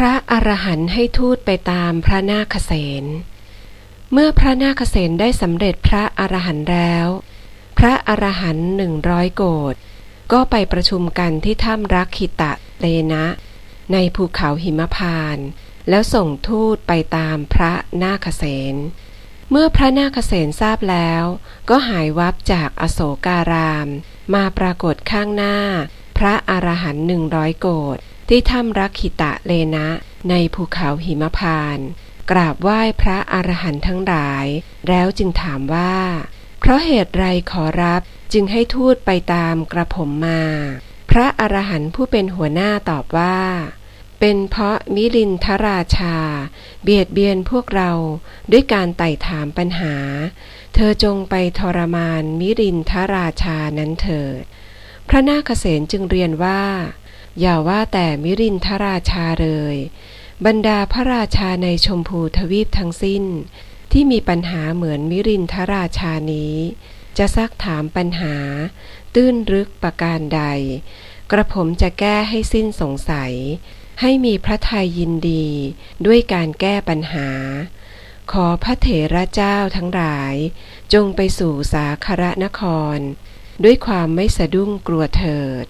พระอรหันต์ให้ทูตไปตามพระนาคเษนเมื่อพระนาคเษนได้สำเร็จพระอรหันต์แล้ว พระอรหันต์หนึ่งร้อยโกดก็ไปประชุมกันที่ถ้ำรักขิตะเลนะ ในภูเขาหิมพาน แล้วส่งทูตไปตามพระนาคเษนเมื่อพระนาคเษนทราบแล้ว ก็หายวับจากอโศการาม มาปรากฏข้างหน้า พระอรหันต์หนึ่งร้อยโกด ที่ถ้ำรักขิตะเลนะ ในภูเขาหิมพาน กราบไหว้พระอรหันต์ทั้งหลาย แล้วจึงถามว่า เพราะเหตุไรขอรับจึงให้ทูตไปตามกระผมมา พระอรหันต์ผู้เป็นหัวหน้าตอบว่า เป็นเพราะมิลินทราชา เบียดเบียนพวกเราด้วยการไต่ถามปัญหา เธอจงไปทรมานมิรินทราชานั้นเถิด พระนาคเษนจึงเรียนว่า อย่าว่าแต่มิรินทราชาเลย บรรดาพระราชาในชมพูทวีปทั้งสิ้น ที่มีปัญหาเหมือนมิรินทราชานี้ จะซักถามปัญหา ตื้นลึกประการใด กระผมจะแก้ให้สิ้นสงสัย ให้มีพระทัยยินดีด้วยการแก้ปัญหา ขอพระเถระเจ้าทั้งหลาย จงไปสู่สาครนคร ด้วยความไม่สะดุ้งกลัวเถิด